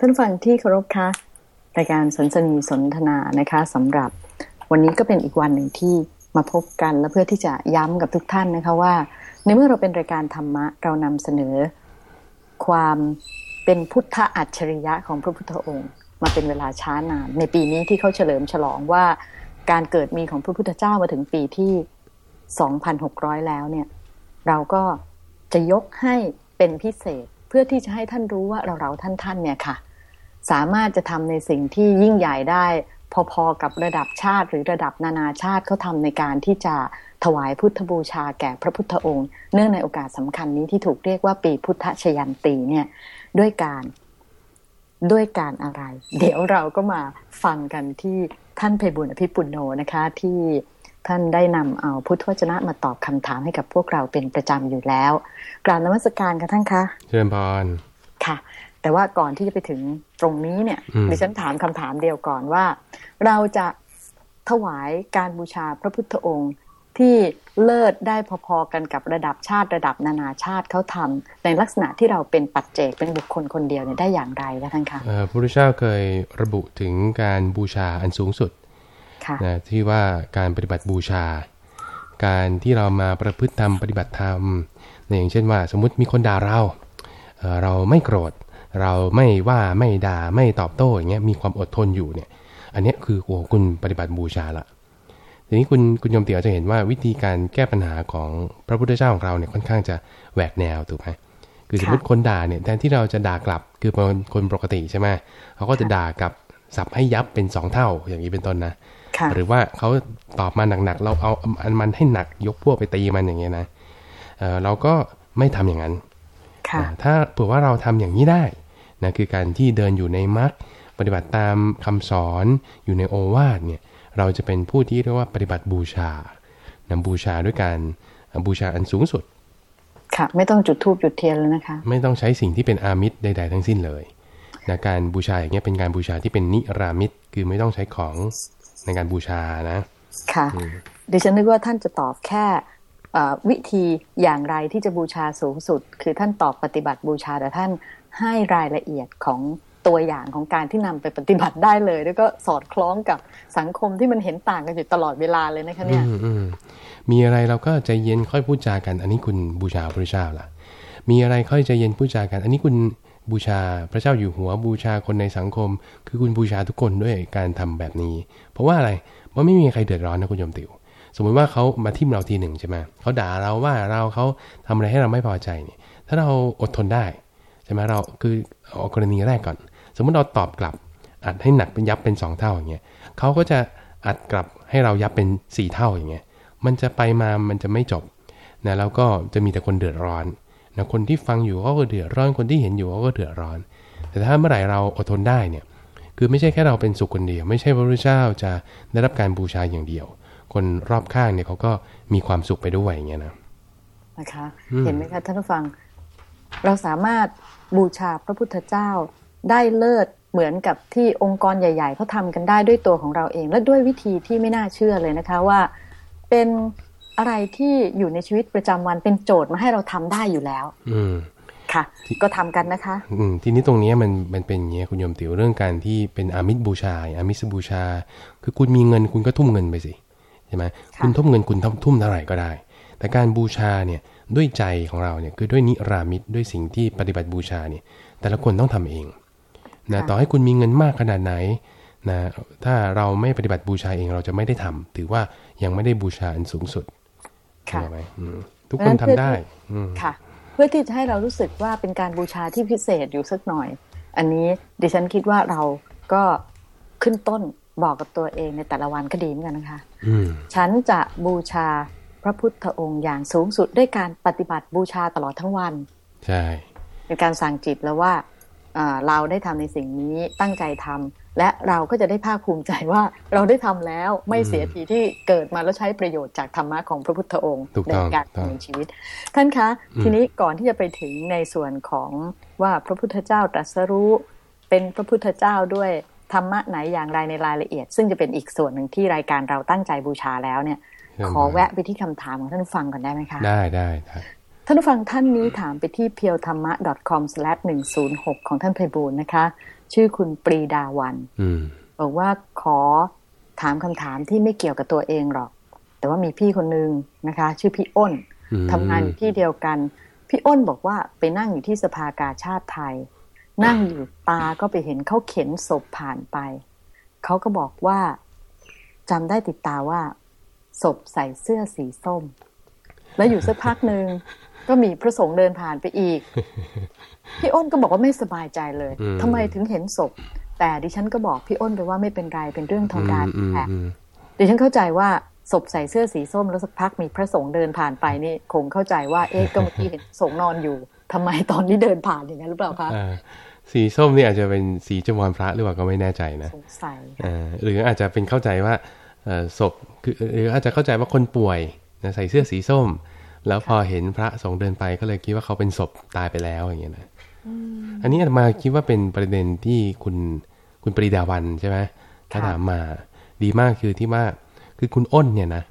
ท่านฟังที่เคารพคะรายการสนสนีสนทนานะคะสำหรับวันนี้ก็เป็นอีกวันหนึ่งที่มาพบกันและเพื่อที่จะย้ำกับทุกท่านนะคะว่า ในเมื่อเราเป็นรายการธรรมะเรานำเสนอ ความเป็นพุทธอัจฉริยะของพระพุทธองค์ มาเป็นเวลาช้านาน ในปีนี้ที่เขาเฉลิมฉลองว่าการเกิดมีของพระพุทธเจ้ามาถึงปีที่ 2,600 แล้วเนี่ย เราก็จะยกให้เป็นพิเศษเพื่อที่จะให้ท่านรู้ว่าเราเราท่านท่านเนี่ยค่ะ สามารถจะทำในสิ่งที่ยิ่งใหญ่ได้พอๆกับระดับชาติหรือระดับนานาชาติเขาทำในการที่จะถวายพุทธบูชาแก่พระพุทธองค์ เนื่องในโอกาสสำคัญนี้ที่ถูกเรียกว่าปีพุทธชยันตีเนี่ยด้วยการด้วยการอะไร เดี๋ยวเราก็มาฟังกันที่ท่านเพบุญอภิปุโนนะคะ ที่ท่านได้นำเอาพุทธวจนะมาตอบคำถามให้กับพวกเราเป็นประจำอยู่แล้ว กราบนมัสการค่ะท่านคะเชิญพรค่ะ แต่ว่าก่อนที่จะไปถึงตรงนี้เนี่ยอืมดิฉันถามคำถามเดียวก่อนว่า เราจะถวายการบูชาพระพุทธองค์ที่เลิศได้พอๆกันกับระดับชาติระดับนานาชาติเขาทำในลักษณะที่เราเป็นปัจเจกเป็นบุคคลคนเดียวเนี่ยได้อย่างไรคะท่านคะเอ่อพระพุทธเจ้าเคยระบุถึงการบูชาอันสูงสุดค่ะนะที่ว่าการปฏิบัติบูชา การที่เรามาประพฤติธรรมปฏิบัติธรรมในอย่างเช่นว่าสมมุติมีคนด่าเราเอ่อเราไม่โกรธ เราไม่ว่าไม่ด่าไม่ตอบโต้อย่างเงี้ยมีความอดทนอยู่เนี่ย อันเนี้ยคือโอ้โหคุณปฏิบัติบูชาละทีนี้คุณคุณโยมเตี๋ยวจะเห็นว่าวิธีการแก้ปัญหาของพระพุทธเจ้าของเราเนี่ยค่อนข้างจะแหวกแนวถูกไหมคือสมมติคนด่าเนี่ยแทนที่เราจะด่ากลับคือเป็นคนปกติใช่ไหมเขาก็จะด่ากลับสับให้ยับเป็นสองเท่าอย่างนี้เป็นต้นนะค่ะหรือว่าเขาตอบมาหนักๆเราเอาอันมันให้หนักยกพวกไปตีมันอย่างเงี้ยนะเอ่อเราก็ไม่ทำอย่างนั้นค่ะนะ ถ้าเผื่อว่าเราทำอย่างนี้ได้นะคือการที่เดินอยู่ในมรรคปฏิบัติตามคำสอนอยู่ในโอวาทเนี่ยเราจะเป็นผู้ที่เรียกว่าปฏิบัติบูชานำบูชาด้วยการบูชาอันสูงสุด ค่ะ ไม่ต้องจุดธูปจุดเทียนแล้วนะคะ ไม่ต้องใช้สิ่งที่เป็นอามิตรใด ๆ ทั้งสิ้นเลยนะการบูชาอย่างเงี้ยเป็นการบูชาที่เป็นนิรามิตคือไม่ต้องใช้ของในการบูชานะ ค่ะดิฉันนึกว่าท่านจะตอบแค่เอ่อ วิธีอย่างไรที่จะบูชาสูงสุด คือท่านตอบปฏิบัติบูชาแต่ท่านให้รายละเอียดของตัวอย่างของการที่นำไปปฏิบัติได้เลย แล้วก็สอดคล้องกับสังคมที่มันเห็นต่างกันอยู่ตลอดเวลาเลยนะคะเนี่ยอืมอม,มีอะไรเราก็ใจเย็นค่อยพูดจากัน อันนี้คุณบูชาพระเจ้าล่ะ มีอะไรค่อยใจเย็นพูดจากัน อันนี้คุณบูชาพระเจ้าอยู่หัวบูชาคนในสังคม คือคุณบูชาทุกคนด้วยการทำแบบนี้ เพราะว่าอะไรเพราะไม่มีใครเดือดร้อนนะคุณโยมติ๋ว สมมุติว่าเขามาทิมเราทีหนึ่งใช่ไหมเขาด่าเราว่าเราเขาทำอะไรให้เราไม่พอใจเนี่ยถ้าเราอดทนได้ใช่ไหมเราคือเอากรณีแรกก่อน สมมุติเราตอบกลับอัดให้หนักเป็นยับเป็นสองเท่าอย่างเงี้ยเขาก็จะอัดกลับให้เรายับเป็นสี่เท่าอย่างเงี้ยมันจะไปมามันจะไม่จบนะแล้วก็จะมีแต่คนเดือดร้อนนะคนที่ฟังอยู่เขาก็เดือดร้อนคนที่เห็นอยู่เขาก็เดือดร้อน แต่ถ้าเมื่อไหร่เราอดทนได้เนี่ยคือไม่ใช่แค่เราเป็นสุขคนเดียว ไม่ใช่พระพุทธเจ้าจะได้รับการบูชาอย่างเดียว คนรอบข้างเนี่ยเขาก็มีความสุขไปด้วยอย่างเงี้ยนะนะคะอืมเห็นไหมคะท่านผู้ฟัง เราสามารถบูชาพระพุทธเจ้าได้เลิศเหมือนกับที่องค์กรใหญ่ๆเขาทำกันได้ด้วยตัวของเราเอง และด้วยวิธีที่ไม่น่าเชื่อเลยนะคะว่า เป็นอะไรที่อยู่ในชีวิตประจำวันเป็นโจทย์มาให้เราทำได้อยู่แล้ว อืมค่ะก็ทำกันนะคะ อืมทีนี้ตรงเนี้ยมันมันเป็นอย่างเงี้ยคุณโยมติ๋วเรื่องการที่เป็นอามิสบูชาอามิสบูชา คือคุณมีเงินคุณก็ทุ่มเงินไปสิ ใช่ไหมค่ะคุณทุ่มเงินคุณทุ่มทุ่มเท่าไหร่ก็ได้ แต่การบูชาเนี่ยด้วยใจของเราเนี่ยคือด้วยนิรามิตด้วยสิ่งที่ปฏิบัติบูชาเนี่ยแต่ละคนต้องทำเองนะต่อให้คุณมีเงินมากขนาดไหนนะถ้าเราไม่ปฏิบัติบูชาเองเราจะไม่ได้ทำถือว่ายังไม่ได้บูชาอันสูงสุดค่ะเข้าใจไหมอืมทุกคนทำได้อืมค่ะ เพื่อที่จะให้เรารู้สึกว่าเป็นการบูชาที่พิเศษอยู่สักหน่อย อันนี้ดิฉันคิดว่าเราก็ขึ้นต้น บอกกับตัวเองในแต่ละวันก็ดีเหมือนกันนะคะอืมฉันจะบูชาพระพุทธองค์อย่างสูงสุดด้วยการปฏิบัติบูชาตลอดทั้งวัน ใช่เป็นการสั่งจิตแล้วว่าอ่าเราได้ทำในสิ่งนี้ตั้งใจทำและเราก็จะได้ภาคภูมิใจว่าเราได้ทำแล้วไม่เสียทีที่เกิดมาแล้วใช้ประโยชน์จากธรรมะของพระพุทธองค์ถูกในต้องการถูกต้องดำเนินชีวิต ท่านคะอืมทีนี้ก่อนที่จะไปถึงในส่วนของว่าพระพุทธเจ้าตรัสรู้เป็นพระพุทธเจ้าด้วย ธรรมะไหนอย่างไรในรายละเอียด ซึ่งจะเป็นอีกส่วนหนึ่งที่รายการเราตั้งใจบูชาแล้วเนี่ย ขอแวะไปที่คำถามของท่านผู้ฟังก่อนได้ไหมคะได้ได้ได้ท่านผู้ฟังท่านนี้ถามไปที่ p e e l t h a m m a c o m 1 0 6ของท่านไพบูลนะคะ ชื่อคุณปรีดาวันอืมบอกว่าขอถามคำถามที่ไม่เกี่ยวกับตัวเองหรอก แต่ว่ามีพี่คนนึงนะคะ ชื่อพี่อ้นอืมทำงานอยู่ที่เดียวกัน พี่อ้นบอกว่าไปนั่งอยู่ที่สภากาชาติไทย นั่งอยู่ตาก็ไปเห็นเขาเข็นศพผ่านไป เขาก็บอกว่าจำได้ติดตาว่า ศพใส่เสื้อสีส้ม แล้วอยู่สักพักหนึ่งก็มีพระสงฆ์เดินผ่านไปอีก พี่อ้นก็บอกว่าไม่สบายใจเลยอืมทำไมถึงเห็นศพ แต่ดิฉันก็บอกพี่อ้นไปว่าไม่เป็นไรเป็นเรื่องธรรมดาอืมแต่อืมดิฉันเข้าใจว่าศพใส่เสื้อสีส้มแล้วสักพักมีพระสงฆ์เดินผ่านไปนี่คงเข้าใจว่าเอ๊ะก็เมื่อกี้เห็นสงฆ์นอนอยู่ทำไมตอนนี้เดินผ่านอย่างนั้นหรือเปล่าคะอ่า สีส้มนี่อาจจะเป็นสีจำวรพระหรือเปล่าก็ไม่แน่ใจนะสงสัยอ่าหรืออาจจะเป็นเข้าใจว่าเอ่อศพคือหรืออาจจะเข้าใจว่าคนป่วยนะใส่เสื้อสีส้ม แล้วพอเห็นพระสงฆ์เดินไปก็เลยคิดว่าเขาเป็นศพตายไปแล้วอย่างเงี้ยนะอันนี้อาตมาคิดว่าเป็นประเด็นที่คุณคุณปรีดาวันใช่ไหมถ้าถามมาดีมากคือที่ว่าคือคุณอ้นเนี่ยนะ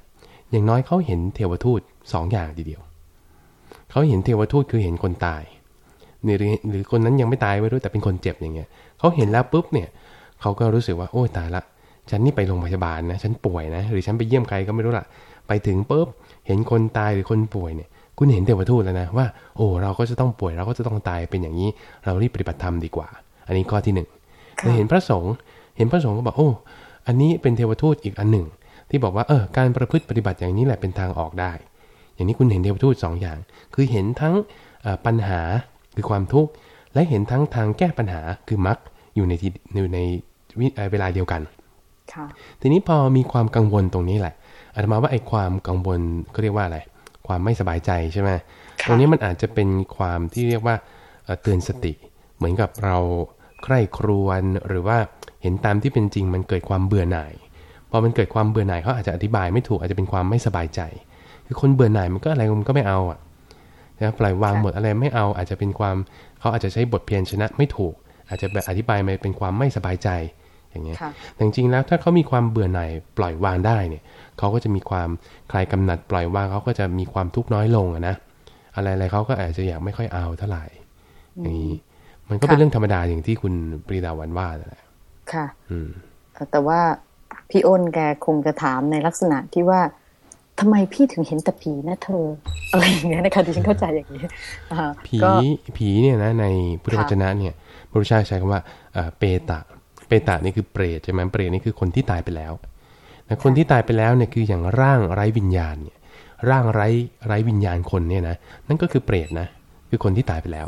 อย่างน้อยเขาเห็นเทวทูตสองอย่างทีเดียวเขาเห็นเทวทูตคือเห็นคนตาย หรือหรือคนนั้นยังไม่ตายไม่รู้แต่เป็นคนเจ็บอย่างเงี้ยเขาเห็นแล้วปุ๊บเนี่ยเขาก็รู้สึกว่าโอ้ยตายละ ฉันนี่ไปโรงพยาบาลนะฉันป่วยนะหรือฉันไปเยี่ยมใครก็ไม่รู้ละไปถึงปุ๊บเห็นคนตายหรือคนป่วยเนี่ย คุณเห็นเทวทูตแล้วนะว่าโอ้เราก็จะต้องป่วยเราก็จะต้องตายเป็นอย่างนี้ เรารีบปฏิบัติธรรมดีกว่า อันนี้ข้อที่หนึ่งค่ะแล้วเห็นพระสงฆ์เห็นพระสงฆ์ก็บอกโอ้อันนี้เป็นเทวทูตอีกอันหนึ่ง ที่บอกว่าเออการประพฤติปฏิบัติอย่างนี้แหละเป็นทางออกได้ อย่างนี้คุณเห็นเทวทูตสองอย่าง คือเห็นทั้งเอ่อปัญหา คือความทุกข์ และเห็นทั้งทางแก้ปัญหาคือมรรคอยู่ในที่อยู่ในวิเอ่อเวลาเดียวกันค่ะทีนี้พอมีความกังวลตรงนี้แหละอาตมาว่าไอ้ความกังวลก็เรียกว่าอะไร ความไม่สบายใจใช่ไหมค่ะตรงนี้มันอาจจะเป็นความที่เรียกว่าเอ่อเตือนสติ เหมือนกับเราใคร่ครวญหรือว่าเห็นตามที่เป็นจริงมันเกิดความเบื่อหน่ายพอมันเกิดความเบื่อหน่ายเขาอาจจะอธิบายไม่ถูกอาจจะเป็นความไม่สบายใจ คือคนเบื่อหน่ายมันก็อะไรมันก็ไม่เอาอะ นะปล่อยวางหมดอะไรไม่เอาอาจจะเป็นความเขาอาจจะใช้บทเพียรชนะไม่ถูก อาจจะแบบอธิบายมาเป็นความไม่สบายใจอย่างเงี้ยค่ะแต่จริงๆแล้วถ้าเขามีความเบื่อหน่ายปล่อยวางได้เนี่ยเขาก็จะมีความคลายกำหนัดปล่อยวางเขาก็จะมีความทุกข์น้อยลงอะนะอะไรๆเขาก็อาจจะอยากไม่ค่อยเอาเท่าไหร่อย่างนี้มันก็เป็นค่ะเรื่องธรรมดาอย่างที่คุณปรีดาวันว่านั่นแหละค่ะ อืมแต่ว่าพี่อ้นแกคงจะถามในลักษณะที่ว่า ทำไมพี่ถึงเห็นแต่ผีนะเธออะไรอย่างเงี้ยนะคะดิฉันเข้าใจอย่างนี้อ่าผีก็ผีเนี่ยนะในพุทธวค่ะจนะเนี่ยพระพุทธเจ้าใช้คำว่าเอ่อเปตะ เปตะนี่คือเปรตใช่ไหมเปรตนี่คือคนที่ตายไปแล้วนะคนที่ตายไปแล้วเนี่ยคืออย่างร่างไร้วิญญาณเนี่ยร่างไร้ไร้วิญญาณคนเนี่ยนะนั่นก็คือเปรตนะคือคนที่ตายไปแล้ว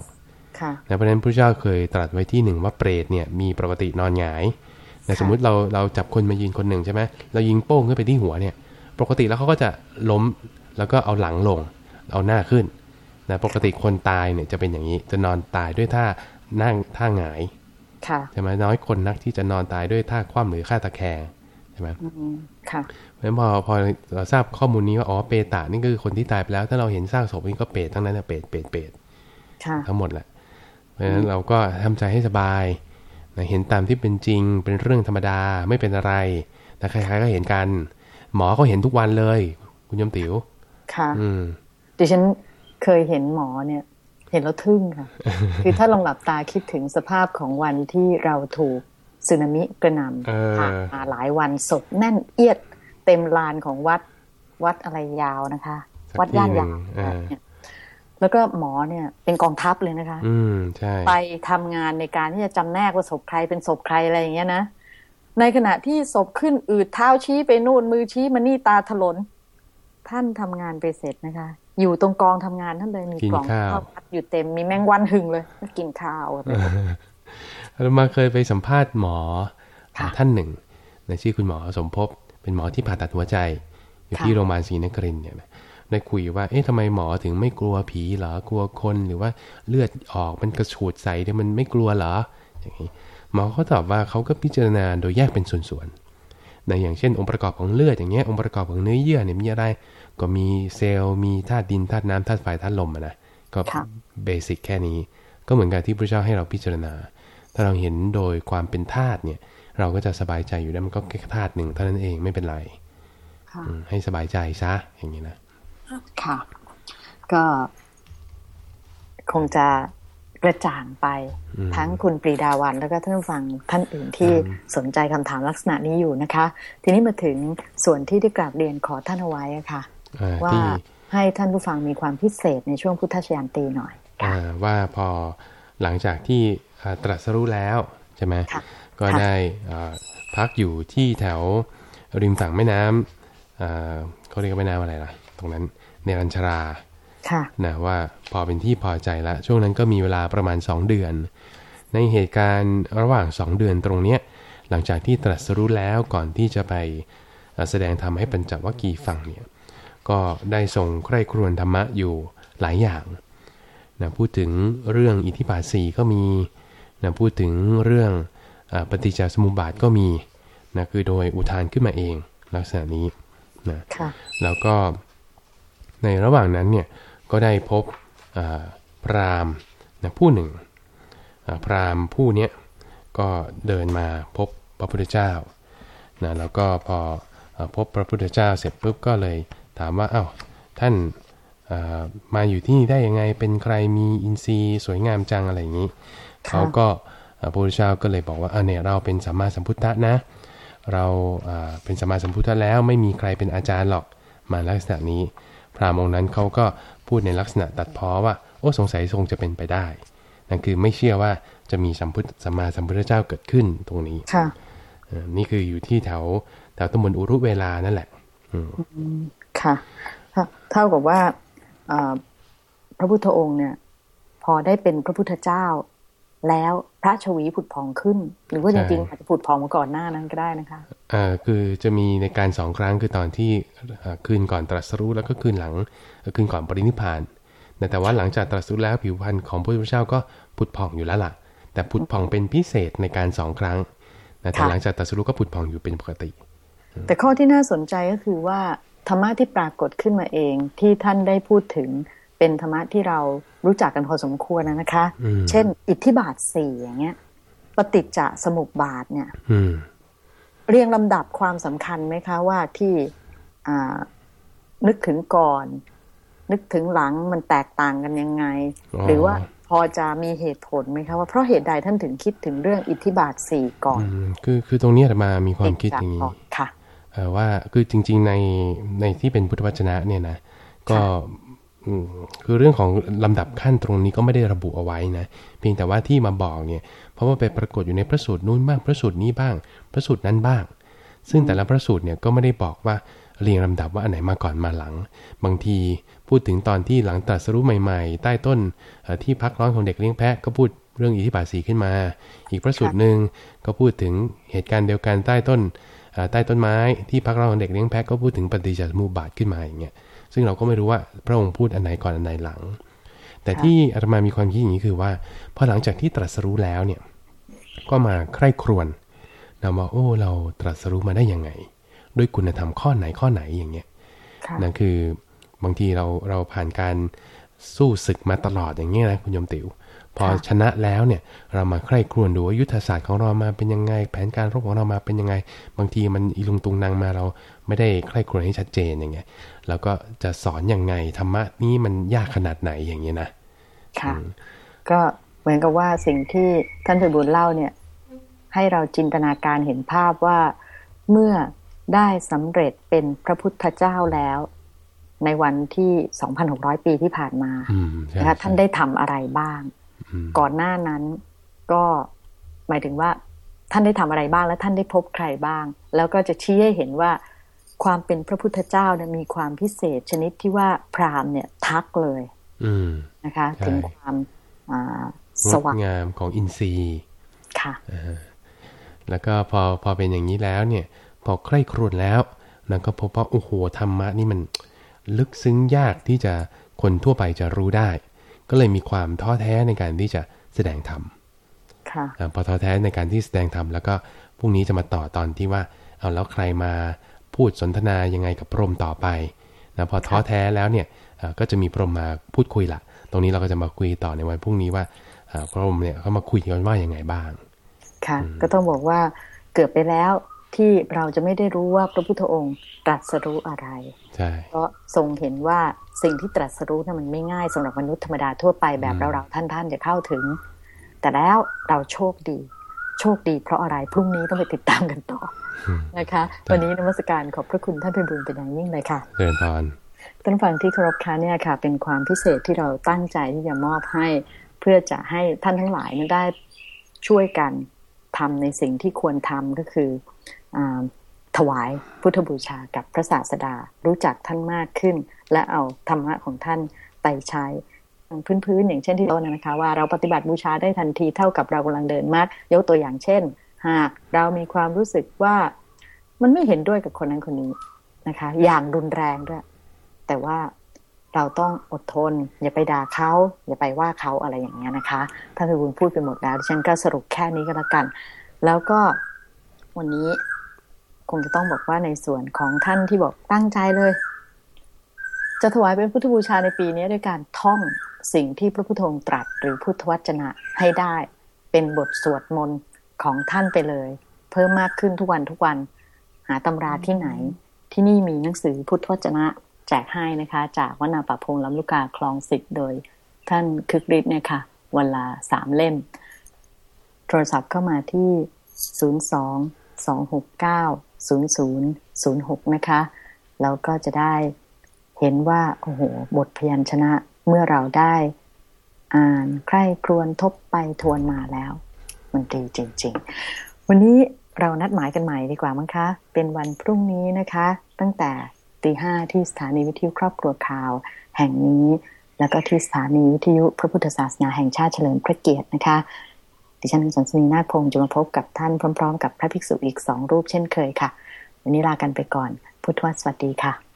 ค่ะนะเพราะฉะนั้นพระเจ้าเคยตรัสไว้ที่หนึ่งว่าเปรตเนี่ยมีปกตินอนหงายนะค่ะสมมุติเราเราจับคนมายืนคนหนึ่งใช่ไหมเรายิงโป้งขึ้นไปที่หัวเนี่ย ปกติแล้วเขาก็จะล้มแล้วก็เอาหลังลง เอาหน้าขึ้นนะปกติคนตายเนี่ยจะเป็นอย่างนี้จะนอนตายด้วยท่านั่งท่าหงายค่ะใช่ไหมน้อยคนนักที่จะนอนตายด้วยท่าคว่ำหรือท่าตะแคงใช่ไหมอืมค่ะเพราะฉะนั้นพอพอเราทราบข้อมูลนี้ว่าอ๋อเปตะนี่ก็คือคนที่ตายไปแล้ว ถ้าเราเห็นซากศพนี่ก็เปรตทั้งนั้นนะเปรตเปรตเปรตค่ะทั้งหมดแหละเพราะฉะนั้นเราก็ทำใจให้สบายนะเห็นตามที่เป็นจริงเป็นเรื่องธรรมดาไม่เป็นอะไรนะใครๆก็เห็นกัน หมอเขาเห็นทุกวันเลย คุณยมติ๋วค่ะ อืมดิฉันเคยเห็นหมอเนี่ย เห็นแล้วทึ่งค่ะ คือถ้าลองหลับตาคิดถึงสภาพของวันที่เราถูกสึนามิกระหน่เออำผ่านมาหลายวันศพแน่นเอียดเต็มลานของวัดวัดอะไรยาวนะคะสักวัดย่านที่หนึ่ยางวเออเนี่ยแล้วก็หมอเนี่ยเป็นกองทัพเลยนะคะ อืมใช่ ไปทำงานในการที่จะจำแนกว่าศพใครเป็นศพใครอะไรอย่างเงี้ยนะ ในขณะที่ศพขึ้นอืดเท้าชี้ไปนู่นมือชี้มานี่ตาถลน ท่านทำงานไปเสร็จนะคะ อยู่ตรงกองทำงานท่านเลยมีกินกล่องข้าวข้าวพัดอยู่เต็มมีแมงวันหึงเลยมากินข้าวอะไรแบบนี้เรามาเคยไปสัมภาษณ์หมอค่ะท่านหนึ่งนะชื่อคุณหมอสมภพเป็นหมอที่ผ่าตัดหัวใจ อยู่ที่ค่ะโรงพยาบาลศรีนครินทร์เนี่ยนะได้คุยว่า เอ๊ะทำไมหมอถึงไม่กลัวผีเหรอกลัวคนหรือว่าเลือดออกมันกระฉูดใสเนี่ยมันไม่กลัวเหรออย่างนี้ หมอเขาตอบว่าเขาก็พิจารณาโดยแยกเป็นส่วนๆในอย่างเช่นองค์ประกอบของเลือดอย่างเงี้ยองค์ประกอบของเนื้อเยื่อเนี่ยมีอะไร ก็มีเซลล์มีธาตุดินธาตุน้ำธาตุไฟธาตุลมอะนะก็ค่ะเบสิกแค่นี้ ก็เหมือนกับที่พระเจ้าให้เราพิจารณา ถ้าเราเห็นโดยความเป็นธาตุเนี่ย เราก็จะสบายใจอยู่ได้มันก็แค่ธาตุหนึ่งเท่านั้นเองไม่เป็นไรค่ะอืมให้สบายใจซะอย่างนี้นะ ค่ะ ก็คงจะ กระจ่างไปอืมทั้งคุณปรีดาวันแล้วก็ท่านผู้ฟังท่านอื่นที่อืมสนใจคำถามลักษณะนี้อยู่นะคะ ทีนี้มาถึงส่วนที่ได้กราบเรียนขอท่านเอาไว้อะค่ะอ่าว่าที่ให้ท่านผู้ฟังมีความพิเศษในช่วงพุทธชยันตีหน่อยค่ะอ่าว่าพอหลังจากที่อ่าตรัสรู้แล้วใช่ไหมค่ะก็ค่ะได้อ่าพักอยู่ที่แถวริมฝั่งแม่น้ำอ่าเขาเรียกว่าแม่น้ำอะไรล่ะ ตรงนั้นเนรัญชราค่ะ นะว่าพอเป็นที่พอใจแล้วช่วงนั้นก็มีเวลาประมาณ 2 เดือน ในเหตุการณ์ระหว่าง 2 เดือนตรงเนี้ยหลังจากที่ตรัสรู้แล้วก่อนที่จะไปเอ่อแสดงธรรมให้ปัญจวัคคีย์ฟังเนี่ยก็ได้ทรงใคร่ครวญธรรมะอยู่หลายอย่างนะพูดถึงเรื่องอิทธิบาทสีก็มีนะพูดถึงเรื่องอาปฏิจจสมุปบาทก็มีนะคือโดยอุทานขึ้นมาเองลักษณะนี้นะค่ะแล้วก็ในระหว่างนั้นเนี่ย ก็ได้พบอ่าพราหมณ์นะผู้หนึ่งอ่าพราหมณ์ผู้เนี้ยก็เดินมาพบพระพุทธเจ้านะแล้วก็พออาพบพระพุทธเจ้าเสร็จปุ๊บก็เลยถามว่าอ้าวท่านอ่ามาอยู่ที่นี่ได้ยังไงเป็นใครมีอินทรีย์สวยงามจังอะไรอย่างนี้ค่ะเขาก็อ่าพระพุทธเจ้าก็เลยบอกว่าอ่าเนี่ยเราเป็นสัมมาสัมพุทธะนะ เราอ่าเป็นสัมมาสัมพุทธะแล้วไม่มีใครเป็นอาจารย์หรอกมาลักษณะนี้ พราหมณ์องค์นั้นเขาก็ พูดในลักษณะตัดพ้อว่า โอ้สงสัยทรงจะเป็นไปได้ นั่นคือไม่เชื่อว่าจะมีสัมพุทธสัมมาสัมพุทธเจ้าเกิดขึ้นตรงนี้ค่ะเอ่อนี่คืออยู่ที่แถวแถวตำบลอุรุเวลานั่นแหละอืมค่ะเท่าเท่ากับว่าเอ่อพระพุทธองค์เนี่ย พอได้เป็นพระพุทธเจ้า แล้วพระชวีผุดพองขึ้น หรือว่าจริงๆอาจจะผุดพองมาก่อนหน้านั้นก็ได้นะคะอ่าคือจะมีในการสองครั้งคือตอนที่เอ่อคืนก่อนตรัสรู้แล้วก็คืนหลังเอ่อคืนก่อนปรินิพพานแต่แต่ว่าหลังจากตรัสรู้แล้วผิวพรรณของพระพุทธเจ้าก็ผุดผ่องอยู่แล้วล่ะ แต่ผุดผ่องเป็นพิเศษในการสองครั้งนะแต่ค่ะหลังจากตรัสรู้ก็ผุดผ่องอยู่เป็นปกติ แต่ข้อที่น่าสนใจก็คือว่าธรรมะที่ปรากฏขึ้นมาเองที่ท่านได้พูดถึง เป็นธรรมะที่เรารู้จักกันพอสมควรนะนะคะอืมเช่น อิทธิบาทสี่อย่างเงี้ย ปฏิจจสมุปบาทเนี่ยอืมเรียงลำดับความสำคัญไหมคะว่าที่อ่านึกถึงก่อน นึกถึงหลังมันแตกต่างกันยังไงอ๋อหรือว่าพอจะมีเหตุผลไหมคะว่าเพราะเหตุใดท่านถึงคิดถึงเรื่องอิทธิบาทสี่ก่อนอืมคือคือตรงนี้อาตมามีความคิดอย่างนี้ก่อนค่ะเอ่อว่าคือจริง ๆ ในในที่เป็นพุทธวจนะเนี่ยนะก็อืม คือเรื่องของลำดับขั้นตรงนี้ก็ไม่ได้ระบุเอาไว้นะ เพียงแต่ว่าที่มาบอกเนี่ย เพราะว่าไปปรากฏอยู่ในพระสูตรนู้นบ้างพระสูตรนี้บ้าง พระสูตรนั้นบ้าง ซึ่งแต่ละพระสูตรเนี่ยก็ไม่ได้บอกว่าเรียงลำดับว่าอันไหนมาก่อนมาหลัง บางทีพูดถึงตอนที่หลังตรัสรู้ใหม่ๆ ใต้ต้นที่พักร้อนของเด็กเลี้ยงแพะก็พูดเรื่องอิทธิบาทสีขึ้นมา อีกพระสูตรหนึ่งก็พูดถึงเหตุการณ์เดียวกันใต้ต้นใต้ต้นไม้ที่พักร้อนของเด็กเลี้ยงแพะก็พูดถึงปฏิจจสมุปบาทขึ้นมาอย่างเงี้ย ซึ่งเราก็ไม่รู้ว่าพระองค์พูดอันไหนก่อนอันไหนหลัง แต่ที่อาตมามีความคิดอย่างนี้คือว่าพอหลังจากที่ตรัสรู้แล้วเนี่ยก็มาใคร่ครวญนะว่าโอ้เราตรัสรู้มาได้ยังไง ด้วยคุณธรรมข้อไหนข้อไหนอย่างเงี้ยค่ะนั่นคือบางทีเราเราผ่านการสู้ศึกมาตลอดอย่างเงี้ยนะคุณโยมติว๋วพอค่ะชนะแล้วเนี่ยเรามาใคร่ครวญดูว่ายุทธศาสตร์ของเรามาเป็นยังไง แผนการรบของเรามาเป็นยังไง บางทีมันอีลุงตุงนางมาเรา ไม่ได้ใคร่ครวญให้ชัดเจนอย่างเงี้ยแล้วก็จะสอนยังไงธรรมะนี้มันยากขนาดไหนอย่างเงี้ยนะค่ะก็เหมือนกับว่าสิ่งที่ท่านไพบุญเล่าเนี่ย ให้เราจินตนาการเห็นภาพว่าเมื่อได้สำเร็จเป็นพระพุทธเจ้าแล้ว ในวันที่ 2,600 ปีที่ผ่านมาอืมใช่นะคะท่านใช่ได้ทำอะไรบ้างอืมก่อนหน้านั้นก็หมายถึงว่าท่านได้ทำอะไรบ้าง และท่านได้พบใครบ้าง แล้วก็จะชี้ให้เห็นว่า ความเป็นพระพุทธเจ้าเนี่ยมีความพิเศษชนิดที่ว่าพราหมณ์เนี่ยทักเลยอืมนะคะใช่ถึงความอ่างสดว่างงามของอินทรีย์ค่ะแล้วก็พอพอเป็นอย่างนี้แล้วเนี่ย พอใคร่ครวญแล้วแล้วก็พบว่าโอ้โหธรรมะนี่มันลึกซึ้งยากที่จะคนทั่วไปจะรู้ได้ ก็เลยมีความท้อแท้ในการที่จะแสดงธรรมค่ะอ่าพอท้อแท้ในการที่แสดงธรรมแล้วก็พรุ่งนี้จะมาต่อตอนที่ว่าเอาแล้วใครมา พูดสนทนายังไงกับพรหมต่อไปนะพอท้อแท้แล้วเนี่ยอ่าก็จะมีพรหมมาพูดคุยละตรงนี้เราก็จะมาคุยต่อในวันพรุ่งนี้ว่าอ่าพรหมเนี่ยเขามาคุยกันว่ายังไงบ้าง ค่ะ ก็ต้องบอกว่าเกือบไปแล้วที่เราจะไม่ได้รู้ว่าพระพุทธองค์ตรัสรู้อะไรใช่เพราะทรงเห็นว่าสิ่งที่ตรัสรู้นั้นมันไม่ง่ายสำหรับมนุษย์ธรรมดาทั่วไปแบบเราเราๆท่านๆจะเข้าถึง แต่แล้วเราโชคดี โชคดีเพราะอะไรพรุ่งนี้ต้องไปติดตามกันต่ออืมนะคะ วันนี้นมัสการขอบพระคุณท่านพิบูลเป็นอย่างยิ่งเลยค่ะเจริญพรท่านฟังที่เคารพค่ะเนี่ยค่ะ เป็นความพิเศษที่เราตั้งใจที่จะมอบให้ เพื่อจะให้ท่านทั้งหลายนั้นได้ช่วยกันทำในสิ่งที่ควรทำก็คืออาถวายพุทธบูชากับพระศาสดา รู้จักท่านมากขึ้น และเอาธรรมะของท่านไปใช้ พื้นๆอย่างเช่นที่เรานะคะว่าเราปฏิบัติบูชาได้ทันทีเท่ากับเรากำลังเดินมากยกตัวอย่างเช่น หากเรามีความรู้สึกว่ามันไม่เห็นด้วยกับคนนั้นคนนี้นะคะ อย่างรุนแรงด้วย แต่ว่าเราต้องอดทน อย่าไปด่าเขา อย่าไปว่าเขาอะไรอย่างเงี้ยนะคะท่านพิบูลพูดไปหมดแล้วดิฉันก็สรุปแค่นี้ก็แล้วกัน แล้วก็วันนี้คงจะต้องบอกว่าในส่วนของท่านที่บอกตั้งใจเลย จะถวายเป็นพุทธบูชาในปีนี้ด้วยการท่อง สิ่งที่พระพุทธองค์ตรัสหรือพุทธวจนะให้ได้เป็นบทสวดมนต์ของท่านไปเลย เพิ่มมากขึ้นทุกวันทุกวัน หาตำราที่ไหน ที่นี่มีหนังสือพุทธวจนะแจกให้นะคะ จากวนาปะพงษ์ลำลูกกาคลองสิบโดย ท่านคึกฤทธิ์เนี่ยค่ะวันละสามเล่ม โทรศัพท์เข้ามาที่ 02 269 0006 นะคะ แล้วก็จะได้เห็นว่า โอ้โห บทพยัญชนะ เมื่อเราได้อ่านใคร่ครวญทบไปทวนมาแล้วมันดีจริง ๆ วันนี้เรานัดหมายกันใหม่ดีกว่ามั้งคะ เป็นวันพรุ่งนี้นะคะ ตั้งแต่ตีห้าที่สถานีวิทยุครอบครัวข่าว แห่งนี้ แล้วก็ที่สถานีวิทยุพระพุทธศาสนาแห่งชาติเฉลิมพระเกียรตินะคะ ดิฉันสันสนีนาคพงศ์จะมาพบกับท่านพร้อม ๆ กับพระภิกษุอีกสองรูปเช่นเคยค่ะ วันนี้ลากันไปก่อน พุทธวสวัสดีค่ะ